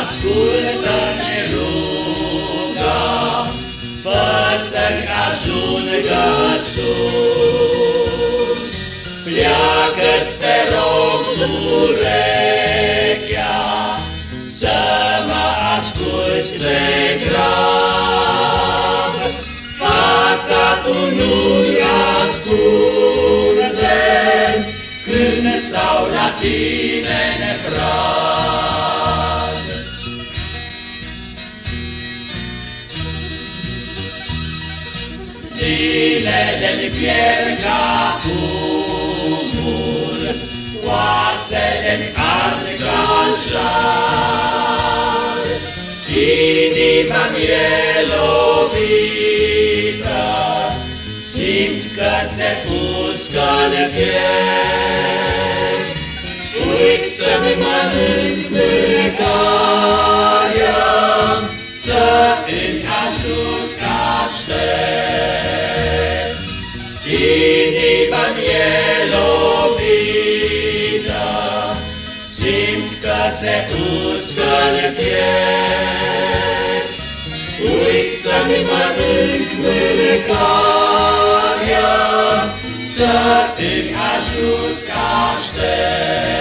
ascultă-ne ruga, fă să-mi ajungă sus. Pleacă-ți pe rog urechea, să mă asculți de grab. Fața tu nu-mi ascunde, când stau la tine neprag. Zilele-mi pierd ca fumul, oasele-mi ard ca jar. Inima-mi e lovită, simt că se uscă-n piept. Uit să-mi mănânc mâncarea, să îmi Inima-mi e lovită, simt că se uscă-n piept. Uit să-mi mănânc mâncarea, să îmi ajut ca aștept.